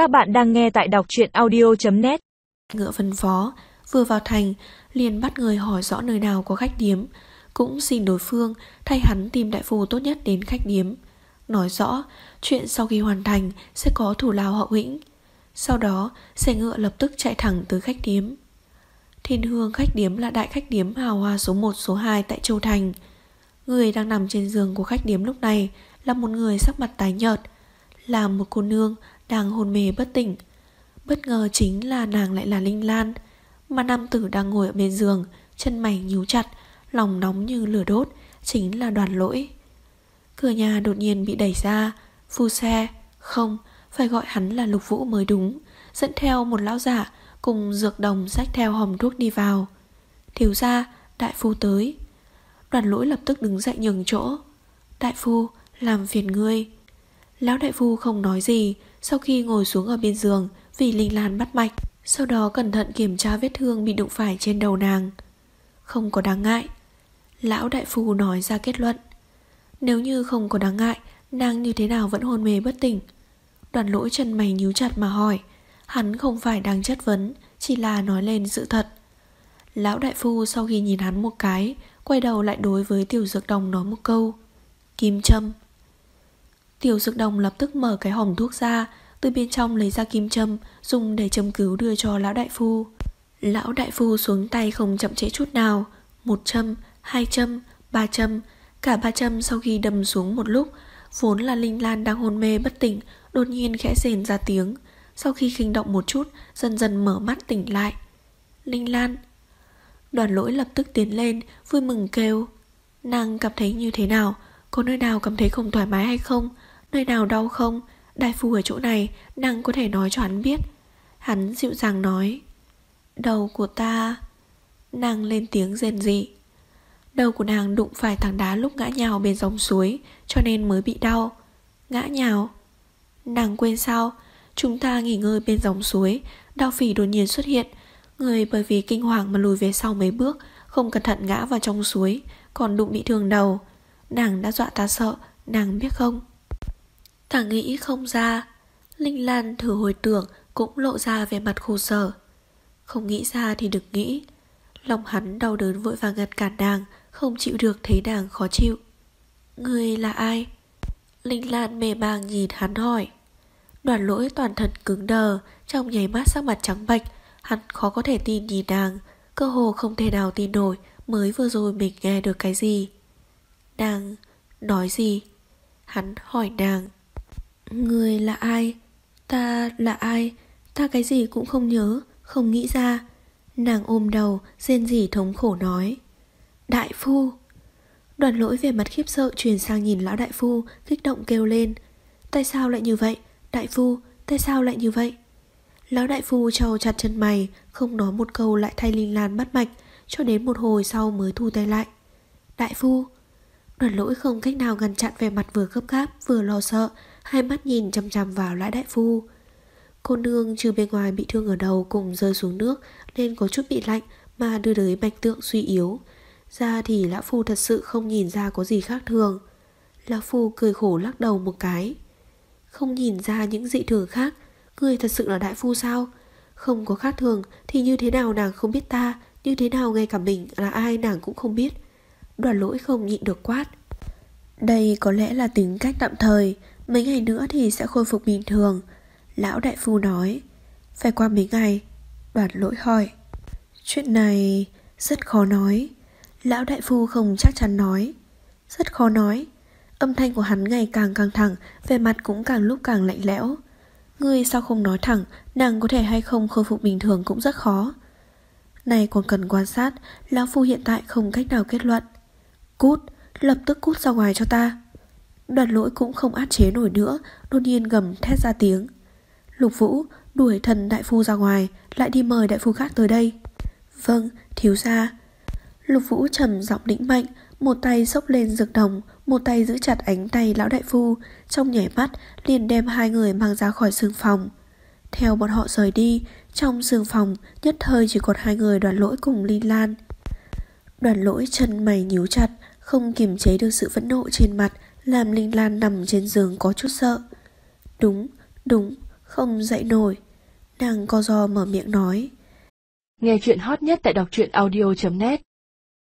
Các bạn đang nghe tại đọc truyện audio.net Ngựa phân phó, vừa vào thành, liền bắt người hỏi rõ nơi nào có khách điếm. Cũng xin đối phương thay hắn tìm đại phu tốt nhất đến khách điếm. Nói rõ, chuyện sau khi hoàn thành sẽ có thủ lao hậu hĩnh. Sau đó, xe ngựa lập tức chạy thẳng tới khách điếm. Thiên hương khách điếm là đại khách điếm hào hoa số 1 số 2 tại Châu Thành. Người đang nằm trên giường của khách điếm lúc này là một người sắc mặt tái nhợt, là một cô nương đang hôn mê bất tỉnh. Bất ngờ chính là nàng lại là Linh Lan, mà nam tử đang ngồi ở bên giường, chân mày nhíu chặt, lòng nóng như lửa đốt, chính là đoàn lỗi. Cửa nhà đột nhiên bị đẩy ra, phu xe, không, phải gọi hắn là lục vũ mới đúng, dẫn theo một lão giả cùng dược đồng sách theo hòm thuốc đi vào. Thiếu ra, đại phu tới. Đoàn lỗi lập tức đứng dậy nhường chỗ. Đại phu, làm phiền ngươi. Lão đại phu không nói gì, sau khi ngồi xuống ở bên giường vì Linh Lan bắt mạch, sau đó cẩn thận kiểm tra vết thương bị đụng phải trên đầu nàng. Không có đáng ngại. Lão đại phu nói ra kết luận. Nếu như không có đáng ngại, nàng như thế nào vẫn hôn mê bất tỉnh. Đoàn lỗi chân mày nhíu chặt mà hỏi. Hắn không phải đang chất vấn, chỉ là nói lên sự thật. Lão đại phu sau khi nhìn hắn một cái, quay đầu lại đối với tiểu dược đồng nói một câu. Kim châm. Tiểu dược đồng lập tức mở cái hòm thuốc ra, từ bên trong lấy ra kim châm, dùng để châm cứu đưa cho lão đại phu. Lão đại phu xuống tay không chậm trễ chút nào. Một châm, hai châm, ba châm. Cả ba châm sau khi đâm xuống một lúc, vốn là Linh Lan đang hôn mê bất tỉnh, đột nhiên khẽ rền ra tiếng. Sau khi khinh động một chút, dần dần mở mắt tỉnh lại. Linh Lan. Đoàn lỗi lập tức tiến lên, vui mừng kêu. Nàng cảm thấy như thế nào? Có nơi nào cảm thấy không thoải mái hay không? Nơi nào đau không? Đại phu ở chỗ này, nàng có thể nói cho hắn biết. Hắn dịu dàng nói. Đầu của ta... Nàng lên tiếng rên rỉ. Đầu của nàng đụng phải thằng đá lúc ngã nhào bên dòng suối, cho nên mới bị đau. Ngã nhào. Nàng quên sao? Chúng ta nghỉ ngơi bên dòng suối, đau phỉ đột nhiên xuất hiện. Người bởi vì kinh hoàng mà lùi về sau mấy bước, không cẩn thận ngã vào trong suối, còn đụng bị thương đầu. Nàng đã dọa ta sợ, nàng biết không? Ta nghĩ không ra. Linh Lan thử hồi tưởng cũng lộ ra vẻ mặt khổ sở. Không nghĩ ra thì đừng nghĩ. Lòng hắn đau đớn vội vàng ngăn cản nàng, không chịu được thấy nàng khó chịu. Người là ai? Linh Lan mê màng nhìn hắn hỏi. Đoàn lỗi toàn thân cứng đờ, trong nháy mắt sắc mặt trắng bệch, hắn khó có thể tin nhìn nàng, cơ hồ không thể nào tin nổi mới vừa rồi mình nghe được cái gì. Nàng nói gì? Hắn hỏi nàng. Người là ai? Ta là ai? Ta cái gì cũng không nhớ, không nghĩ ra. Nàng ôm đầu, rên rỉ thống khổ nói. Đại phu! Đoàn lỗi về mặt khiếp sợ chuyển sang nhìn lão đại phu, kích động kêu lên. Tại sao lại như vậy? Đại phu, tại sao lại như vậy? Lão đại phu trầu chặt chân mày, không nói một câu lại thay Linh Lan bắt mạch, cho đến một hồi sau mới thu tay lại. Đại phu! Đoàn lỗi không cách nào ngăn chặn vẻ mặt vừa gấp gáp vừa lo sợ, hai mắt nhìn chăm chăm vào lão đại phu. Cô nương trừ bên ngoài bị thương ở đầu cùng rơi xuống nước nên có chút bị lạnh mà đưa tới bạch tượng suy yếu. Ra thì lão phu thật sự không nhìn ra có gì khác thường. Lão phu cười khổ lắc đầu một cái. Không nhìn ra những dị thường khác, người thật sự là đại phu sao? Không có khác thường thì như thế nào nàng không biết ta, như thế nào ngay cả mình là ai nàng cũng không biết. Đoàn lỗi không nhịn được quát. Đây có lẽ là tính cách tạm thời, mấy ngày nữa thì sẽ khôi phục bình thường. Lão đại phu nói. Phải qua mấy ngày? Đoàn lỗi hỏi. Chuyện này rất khó nói. Lão đại phu không chắc chắn nói. Rất khó nói. Âm thanh của hắn ngày càng căng thẳng, về mặt cũng càng lúc càng lạnh lẽo. Ngươi sao không nói thẳng, nàng có thể hay không khôi phục bình thường cũng rất khó. Này còn cần quan sát, lão phu hiện tại không cách nào kết luận. Cút, lập tức cút ra ngoài cho ta. Đoàn lỗi cũng không át chế nổi nữa, đột nhiên gầm thét ra tiếng. Lục Vũ đuổi thần đại phu ra ngoài, lại đi mời đại phu khác tới đây. Vâng, thiếu gia. Lục Vũ trầm giọng đĩnh mạnh, một tay xốc lên dược đồng, một tay giữ chặt ánh tay lão đại phu, trong nhảy mắt liền đem hai người mang ra khỏi sương phòng. Theo bọn họ rời đi, trong sương phòng nhất thời chỉ còn hai người đoàn lỗi cùng Linh Lan. Đoàn lỗi chân mày nhíu chặt, không kiềm chế được sự phẫn nộ trên mặt, làm Linh Lan nằm trên giường có chút sợ. Đúng, đúng, Không dậy nổi. Nàng co do mở miệng nói. Nghe chuyện hot nhất tại đọc truyện audio.net